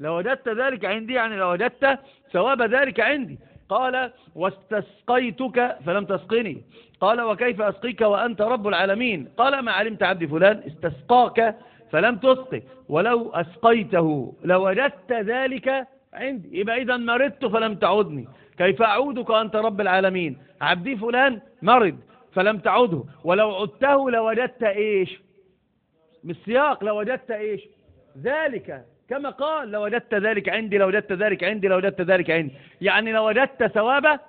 لوجدت ذلك عندي يعني لوجدت ثواب ذلك عندي. قال واستسقيتك فلم تسقني. قال وكيف أسقيك وأنت رب العالمين؟ قال ما علمت عبدي فلان استسقاك فلم تسقي ولو أسقيته لوجدت ذلك عندي. يبقى إذا مرضت فلم تعودني كيف أعودك أنت رب العالمين؟ عبدي فلان مرض فلم تعوده ولو عدته لوجدت إيش؟ بالسياق لوجدت إيش؟ ذلك. كما قال لوجدت ذلك عندي لوجدت ذلك عندي لوجدت ذلك عندي. يعني لوجدت ثواب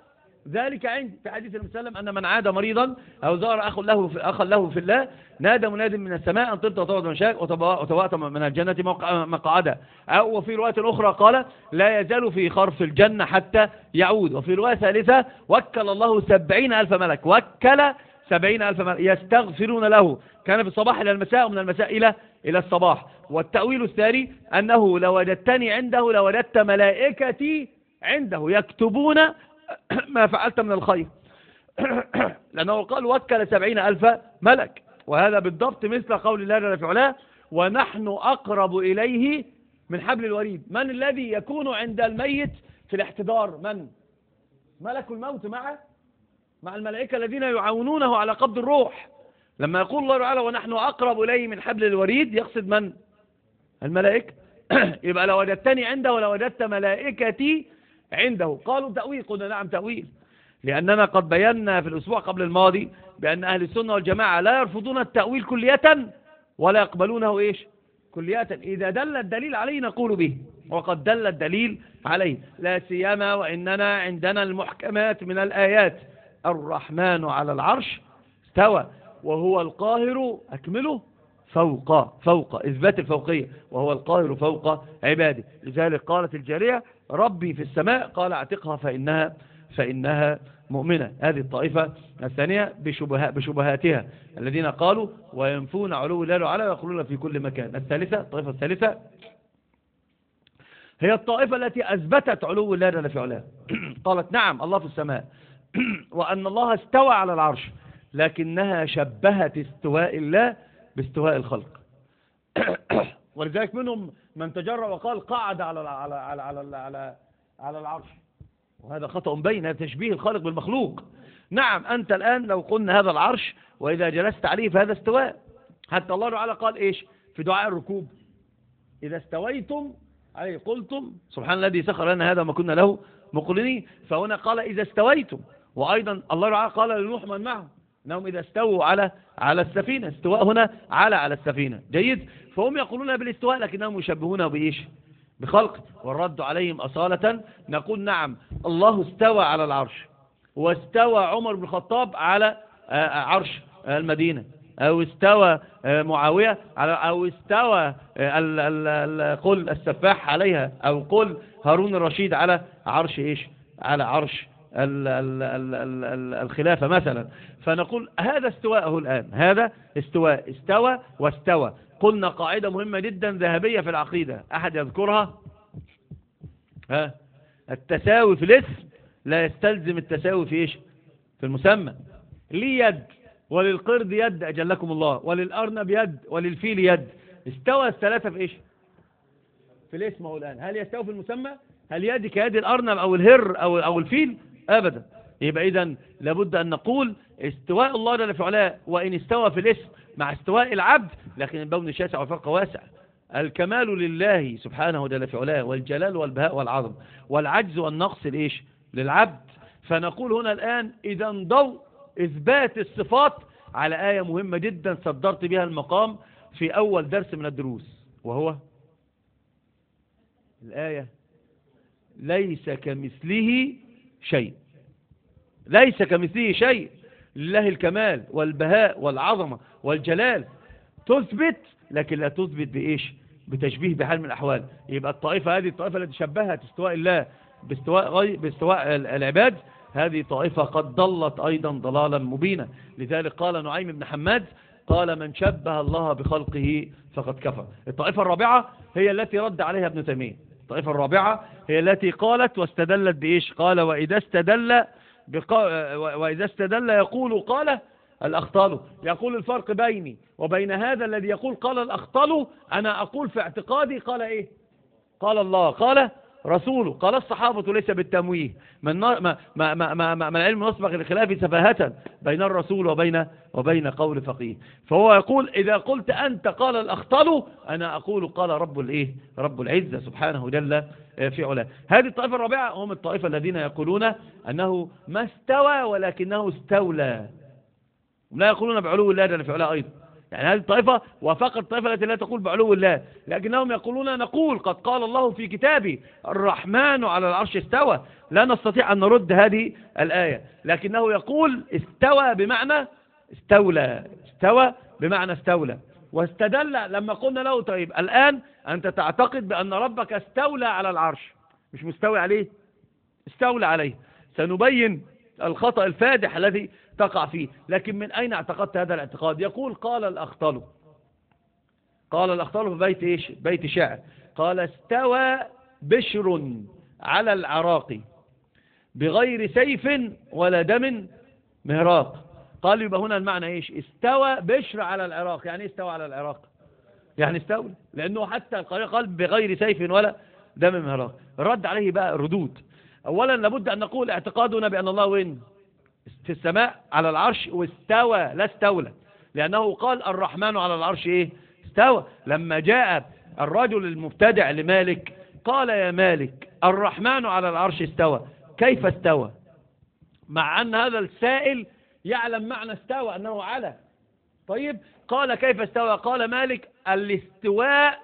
ذلك عندي في حديث المسلم أن من عاد مريضا أو زار أخ له أخ له في الله نادى مناد من السماء أن طلت وطوت من شاك وتوأت من الجنة مقعدا أو وفي رواية أخرى قال لا يزال في خرف الجنة حتى يعود. وفي رواية ثالثة وكل الله سبعين ألف ملك. وكل سبعين ألف ملك يستغفرون له. كان في الصباح إلى المساء ومن المساء إلى إلى الصباح. والتأويل الثاني أنه لوجدتني عنده لوجدت ملائكتي عنده يكتبون ما فعلت من الخير. لأنه قال وكل سبعين ألف ملك. وهذا بالضبط مثل قول الله جل في ونحن أقرب إليه من حبل الوريد. من الذي يكون عند الميت في الاحتضار؟ من؟ ملك الموت مع مع الملائكة الذين يعاونونه على قبض الروح. لما يقول الله تعالى ونحن أقرب إليه من حبل الوريد يقصد من؟ الملائكة. يبقى لو وجدتني عنده ولو وجدت ملائكتي عنده. قالوا تأويل قلنا نعم تأويل. لأننا قد بينا في الأسبوع قبل الماضي بأن أهل السنة والجماعة لا يرفضون التأويل كلية ولا يقبلونه إيش؟ كلية. إذا دل الدليل عليه نقول به وقد دل الدليل عليه. لا سيما وإننا عندنا المحكمات من الآيات. الرحمن على العرش استوى وهو القاهر أكمله فوق فوق إثبات الفوقية وهو القاهر فوق عباده. لذلك قالت الجارية ربي في السماء قال اعتقها فإنها فإنها مؤمنة. هذه الطائفة الثانية بشبه بشبهاتها. الذين قالوا وينفون علو الله وعلا ويقولون في كل مكان. الثالثة الطائفة الثالثة هي الطائفة التي أثبتت علو الله جل في علاه. قالت نعم الله في السماء. وأن الله استوى على العرش لكنها شبهت استواء الله باستواء الخلق. ولذلك منهم من تجرأ وقال قعد على على على على على, على العرش. وهذا خطأ بين تشبيه الخالق بالمخلوق. نعم أنت الآن لو قلنا هذا العرش وإذا جلست عليه فهذا استواء حتى الله تعالى قال إيش؟ في دعاء الركوب. إذا استويتم عليه قلتم سبحان الذي سخر لنا هذا وما كنا له مقرنين. فهنا قال إذا استويتم. وأيضا الله تعالى قال لنوح من معه. أنهم إذا استووا على على السفينة استواء هنا على على السفينة. جيد؟ فهم يقولون بالاستواء لكنهم يشبهونه بإيش؟ بخلق. والرد عليهم أصالة. نقول نعم الله استوى على العرش. واستوى عمر بن الخطاب على عرش المدينة. أو استوى معاوية على أو استوى قل السفاح عليها. أو قل هارون الرشيد على عرش إيش؟ على عرش الخلافة مثلا. فنقول هذا استواءه الآن. هذا استواء. استوى واستوى. قلنا قاعدة مهمة جدا ذهبية في العقيدة. أحد يذكرها؟ ها؟ التساوي في الاسم لا يستلزم التساوي في إيش؟ في المسمى. لي يد وللقرد يد. أجلكم الله. وللأرنب يد. وللفيل يد. استوى الثلاثة في إيش؟ في الاسم هو الآن. هل يستوي في المسمى؟ هل يدي كيد الأرنب أو الهر أو, أو الفيل؟ أبدا. يبقى إذا لابد أن نقول استواء الله جل في علاه وإن استوى في الإسم مع استواء العبد لكن البون شاسع والفرق واسع. الكمال لله سبحانه جل في علاه والجلال والبهاء والعظم والعجز والنقص لإيش؟ للعبد. فنقول هنا الآن إذا انضوا إثبات الصفات على آية مهمة جدا صدرت بها المقام في أول درس من الدروس وهو الآية ليس كمثله شيء. ليس كمثله شيء. لله الكمال والبهاء والعظمة والجلال. تثبت لكن لا تثبت بإيش؟ بتشبيه بحال من الأحوال. يبقى الطائفة هذه الطائفة التي شبهت استواء الله باستواء. باستواء العباد هذه طائفة قد ضلت أيضا ضلالا مبينا. لذلك قال نعيم بن حماد قال من شبه الله بخلقه فقد كفر الطائفة الرابعة هي التي رد عليها ابن تيمية. الطائفة الرابعة هي التي قالت واستدلت بإيش؟ قال وإذا استدل بقا... وإذا استدل يقول قال الأخطال. يقول الفرق بيني وبين هذا الذي يقول قال الأخطال أنا أقول في اعتقادي قال إيه؟ قال الله. قال رسوله. قال الصحابة ليس بالتمويه. من ما ما ما ما ما العلم يسبق الخلاف سفاهة بين الرسول وبين وبين قول فقيه. فهو يقول إذا قلت أنت قال الأخطل أنا أقول قال رب الإيه؟ رب العزة سبحانه جل في علاه. هذه الطائفة الرابعة هم الطائفة الذين يقولون أنه ما استوى ولكنه استولى. لا يقولون بعلو الله جل في علاه أيضا. يعني هذه الطائفة وفقط الطائفة التي لا تقول بعلو الله لكنهم يقولون نقول قد قال الله في كتابه الرحمن على العرش استوى لا نستطيع أن نرد هذه الآية لكنه يقول استوى بمعنى استولى استوى بمعنى استولى واستدل لما قلنا له طيب الآن أنت تعتقد بأن ربك استولى على العرش مش مستوي عليه؟ استولى عليه. سنبين الخطأ الفادح الذي تقع فيه. لكن من أين اعتقدت هذا الاعتقاد؟ يقول قال الأخطل. قال الأخطل في بيت إيش؟ بيت شعر قال استوى بشر على العراق بغير سيف ولا دم مهراق. قال يبقى هنا المعنى إيش؟ استوى بشر على العراق. يعني استوى على العراق؟ يعني استولى لأنه حتى القرية قال بغير سيف ولا دم مهراق. رد عليه بقى ردود. أولا لابد أن نقول اعتقادنا بأن الله وين؟ في السماء على العرش واستوى لا استولى. لأنه قال الرحمن على العرش إيه؟ استوى. لما جاء الرجل المبتدع لمالك قال يا مالك الرحمن على العرش استوى. كيف استوى؟ مع أن هذا السائل يعلم معنى استوى أنه على. طيب قال كيف استوى؟ قال مالك الاستواء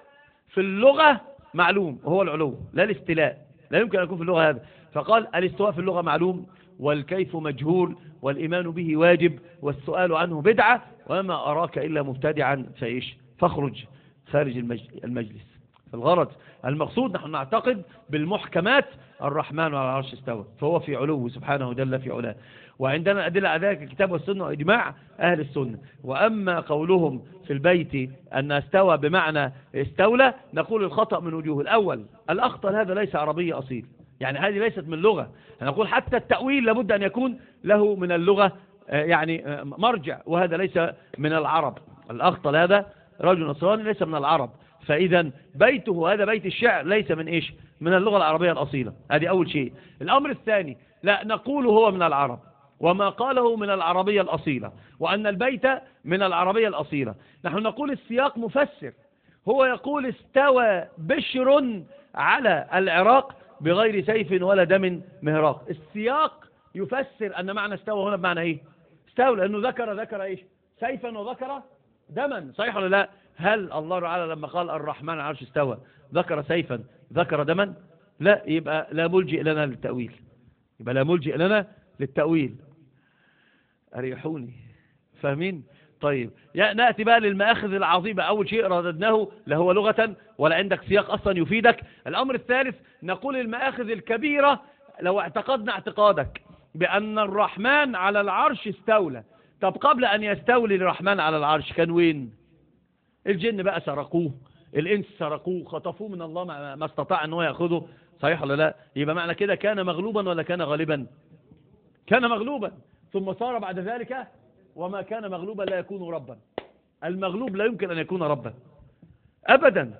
في اللغة معلوم وهو العلو لا الاستلاء لا يمكن أن يكون في اللغة هذا. فقال الاستواء في اللغة معلوم والكيف مجهول والإيمان به واجب والسؤال عنه بدعة وما أراك إلا مبتدعا فإيش؟ فاخرج خارج المجلس. الغرض المقصود نحن نعتقد بالمحكمات الرحمن على العرش استوى فهو في علو سبحانه جل في علاه. وعندنا أدلة على ذلك الكتاب والسنة وإجماع أهل السنة. وأما قولهم في البيت أن استوى بمعنى استولى نقول الخطأ من وجوه الأول. الأخطر هذا ليس عربي أصيل. يعني هذه ليست من لغة. نقول حتى التأويل لابد أن يكون له من اللغة آه، يعني آه، مرجع وهذا ليس من العرب. الأخطل هذا رجل نصراني ليس من العرب. فإذا بيته هذا بيت الشعر ليس من إيش؟ من اللغة العربية الأصيلة. هذه أول شيء. الأمر الثاني لا نقول هو من العرب وما قاله من العربية الأصيلة وأن البيت من العربية الأصيلة. نحن نقول السياق مفسر. هو يقول استوى بشر على العراق بغير سيف ولا دم مهراق. السياق يفسر أن معنى استوى هنا بمعنى إيه؟ استوى لأنه ذكر ذكر إيش؟ سيفا وذكر دما. صحيح ولا لا؟ هل الله تعالى لما قال الرحمن العرش استوى ذكر سيفا ذكر دما؟ لا يبقى لا ملجئ لنا للتأويل. يبقى لا ملجئ لنا للتأويل. أريحوني. فاهمين؟ طيب. نأتي بقى للمآخذ العظيمة. أول شيء رددناه لا هو لغة ولا عندك سياق أصلا يفيدك. الأمر الثالث نقول المآخذ الكبيرة لو اعتقدنا اعتقادك بأن الرحمن على العرش استولى. طب قبل أن يستولي الرحمن على العرش كان وين؟ الجن بقى سرقوه الإنس سرقوه خطفوه من الله ما استطاع أنه يأخذه. صحيح ولا لا؟ يبقى معنى كده كان مغلوبا ولا كان غالبا؟ كان مغلوبا. ثم صار بعد ذلك وما كان مغلوبا لا يكون ربا. المغلوب لا يمكن أن يكون ربا. أبدا.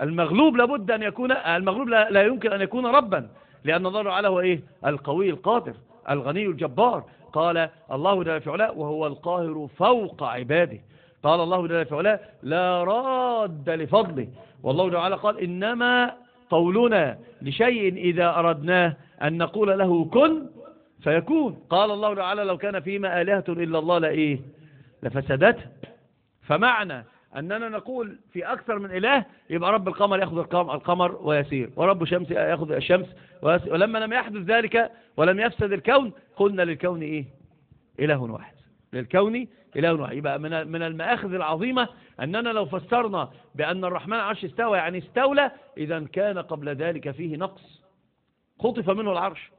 المغلوب لابد أن يكون المغلوب لا, يمكن أن يكون ربا. لأن الله تعالى هو إيه؟ القوي القادر الغني الجبار. قال الله جل في علاه وهو القاهر فوق عباده. قال الله جل في علاه لا راد لفضله. والله تعالى قال إنما قولنا لشيء إذا أردناه أن نقول له كن فيكون قال الله تعالى لو كان فيما آلهة إلا الله لإيه؟ لفسدته فمعنى أننا نقول في أكثر من إله يبقى رب القمر يأخذ القمر ويسير ورب الشمس يأخذ الشمس ويسير ولما لم يحدث ذلك ولم يفسد الكون قلنا للكون إيه؟ إله واحد. للكون إله واحد. يبقى من من المآخذ العظيمة أننا لو فسرنا بأن الرحمن عرش استوى يعني استولى إذا كان قبل ذلك فيه نقص. خطف منه العرش.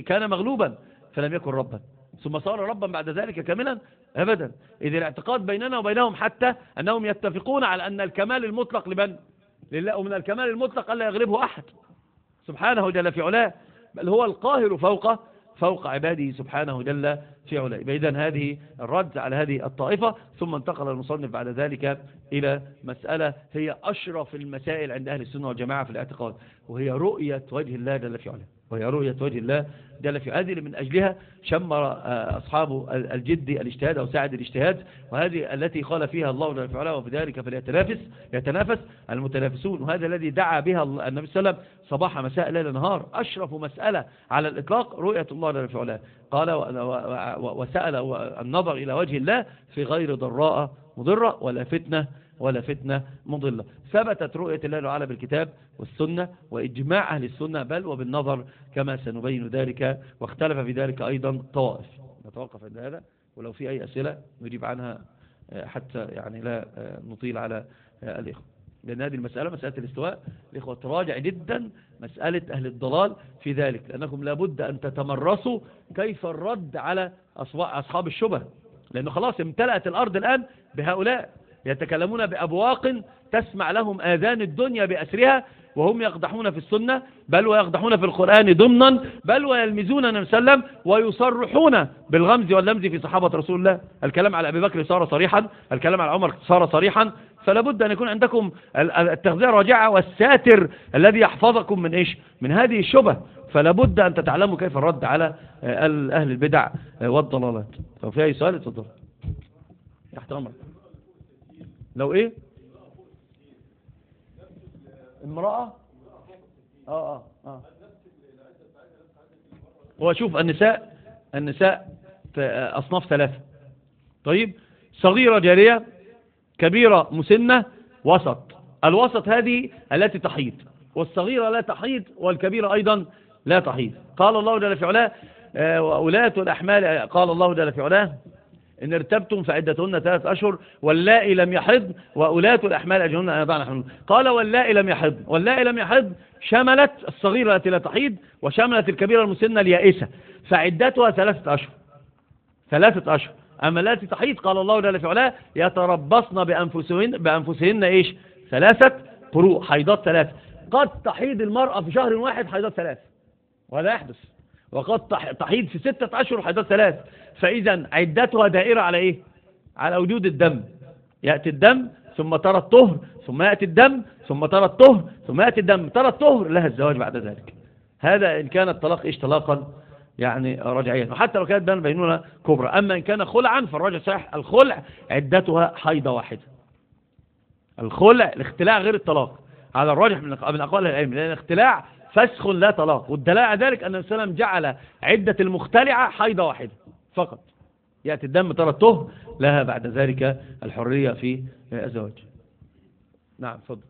كان مغلوبا فلم يكن ربا. ثم صار ربا بعد ذلك كاملا أبدا. إذ الاعتقاد بيننا وبينهم حتى أنهم يتفقون على أن الكمال المطلق لمن؟ لله ومن الكمال المطلق ألا يغلبه أحد. سبحانه جل في علاه بل هو القاهر فوق فوق عباده سبحانه جل في علاه. إذا هذه الرد على هذه الطائفة ثم انتقل المصنف بعد ذلك إلى مسألة هي أشرف المسائل عند أهل السنة والجماعة في الاعتقاد وهي رؤية وجه الله جل في علاه. وهي رؤية وجه الله جل في هذه من أجلها شمر آه، أصحاب الجد الاجتهاد أو ساعد الاجتهاد وهذه التي قال فيها الله جل في علاه وبذلك فليتنافس يتنافس المتنافسون وهذا الذي دعا بها النبي صلى الله عليه وسلم صباح مساء ليل نهار أشرف مسألة على الإطلاق رؤية الله جل في علاه قال وسأل النظر إلى وجه الله في غير ضراء مضرة ولا فتنة. ولا فتنة مضلة. ثبتت رؤية الله تعالى بالكتاب والسنة وإجماع أهل السنة بل وبالنظر كما سنبين ذلك واختلف في ذلك أيضا طوائف نتوقف عند هذا ولو في أي أسئلة نجيب عنها آه، حتى يعني لا آه، نطيل على آه، الإخوة. لأن هذه المسألة مسألة الاستواء. الإخوة تراجع جدا مسألة أهل الضلال في ذلك لأنكم لابد أن تتمرسوا كيف الرد على أصحاب الشبه. لأنه خلاص امتلأت الأرض الآن بهؤلاء. يتكلمون بأبواق تسمع لهم آذان الدنيا بأسرها وهم يقدحون في السنة بل ويقدحون في القرآن ضمنا بل ويلمزون النبي صلى الله عليه وسلم ويصرحون بالغمز واللمز في صحابة رسول الله. الكلام على أبي بكر صار صريحا الكلام على عمر صار صريحا. فلا بد أن يكون عندكم التغذية راجعة والساتر الذي يحفظكم من إيش؟ من هذه الشبه فلا بد أن تتعلموا كيف الرد على آه، أهل البدع آه، والضلالات. لو في أي سؤال؟ اتفضل. أمرك لو إيه؟ امرأة؟ آه آه آه. هو شوف النساء النساء أصناف ثلاثة. طيب صغيرة جارية كبيرة مسنة وسط. الوسط هذه التي تحيض والصغيرة لا تحيض والكبيرة أيضا لا تحيض قال الله جل في علاه آه، وأولاة الأحمال قال الله جل في علاه إن ارتبتم فعدتهن ثلاث أشهر واللائي لم يحض وأولاة الأحمال أجهن أن يضعن حمل قال واللائي لم يحض. واللائي لم يحض شملت الصغيرة التي لا تحيض وشملت الكبيرة المسنة اليائسة. فعدتها ثلاثة أشهر. ثلاثة أشهر. أما التي تحيض قال الله جل في يتربصن بأنفسهن, بأنفسهن إيش؟ ثلاثة قروء حيضات ثلاثة. قد تحيض المرأة في شهر واحد حيضات ثلاثة. وهذا يحدث. وقد تحيض في ستة أشهر حيضات ثلاث. فإذا عدتها دائرة على إيه؟ على وجود الدم. يأتي الدم ثم ترى الطهر ثم يأتي الدم ثم ترى الطهر ثم يأتي الدم. ترى الطهر لها الزواج بعد ذلك. هذا إن كان الطلاق إيش طلاقا يعني رجعيا. وحتى لو كانت بين بينونة كبرى. أما إن كان خلعا فالرجع صحيح. الخلع عدتها حيضة واحدة. الخلع الاختلاع غير الطلاق. على الراجح من أقوال العلم. لأن الاختلاع فسخ لا طلاق. والدلاء على ذلك أن السلام جعل عدة المختلعة حيضة واحدة فقط. يأتي الدم الطهر لها بعد ذلك الحرية في الزواج. نعم فضل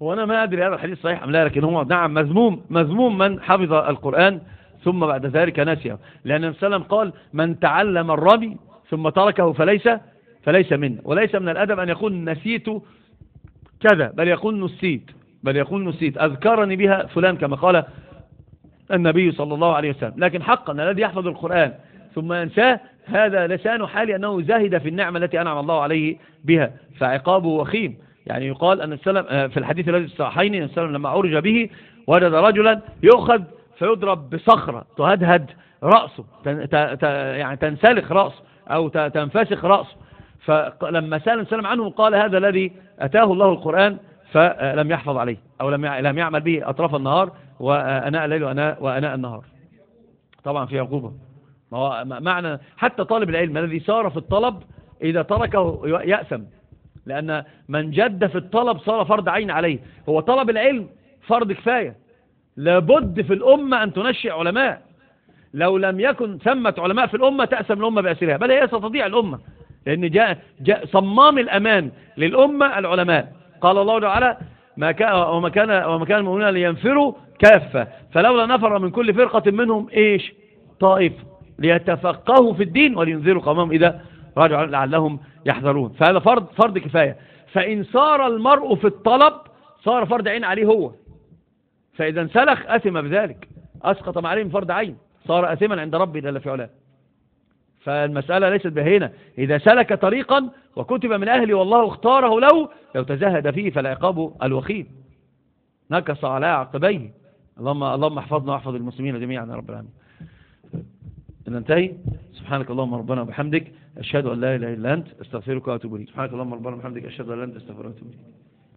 وأنا ما أدري هذا الحديث صحيح أم لا لكن هو نعم مذموم مذموم من حفظ القرآن ثم بعد ذلك نسيه. لأن النبي قال من تعلم الرمي ثم تركه فليس فليس منه. وليس من الأدب أن يقول نسيت كذا بل يقول نسيت بل يقول نسيت. أذكرني بها فلان كما قال النبي صلى الله عليه وسلم. لكن حقا الذي يحفظ القرآن ثم ينساه هذا لسان حالي أنه زاهد في النعمة التي أنعم الله عليه بها. فعقابه وخيم. يعني يقال أن السلام آه، في الحديث الذي الصحيحين أن السلام لما عرج به وجد رجلا يؤخذ فيضرب بصخرة تهدهد رأسه يعني تنسلخ رأسه أو تنفسخ رأسه. فلما سأل السلام عنه قال هذا الذي أتاه الله القرآن فلم يحفظ عليه أو لم لم يعمل به أطراف النهار وأناء الليل وأناء, وأناء النهار. طبعا في عقوبة. معنى حتى طالب العلم الذي سار في الطلب إذا تركه يأثم. لأن من جد في الطلب صار فرض عين عليه. هو طلب العلم فرض كفاية. لابد في الأمة أن تنشئ علماء. لو لم يكن ثمة علماء في الأمة تأسم الأمة بأسرها. بل هي ستضيع الأمة. لأن جاء, جاء صمام الأمان للأمة العلماء. قال الله تعالى ما كان وما كان وما كان المؤمنين لينفروا كافة. فلولا نفر من كل فرقة منهم إيش؟ طائف. ليتفقهوا في الدين ولينذروا قومهم إذا رجعوا لعلهم يحذرون. فهذا فرض فرض كفاية. فإن صار المرء في الطلب صار فرض عين عليه هو. فإذا انسلخ أثم بذلك. أسقط عليه من فرض عين. صار أثما عند ربي جل في علاه. فالمسألة ليست بهينة. إذا سلك طريقا وكتب من أهلي والله اختاره له لو تزهد فيه فالعقاب الوخيم. نكص على عقبيه. اللهم اللهم احفظنا واحفظ المسلمين جميعا يا رب العالمين. ننتهي سبحانك اللهم ربنا وبحمدك. أشهد أن لا إله إلا أنت. أستغفرك وأتوب إليك. سبحانك اللهم ربنا وبحمدك. أشهد أن لا إله إلا أنت. أستغفرك وأتوب إليك.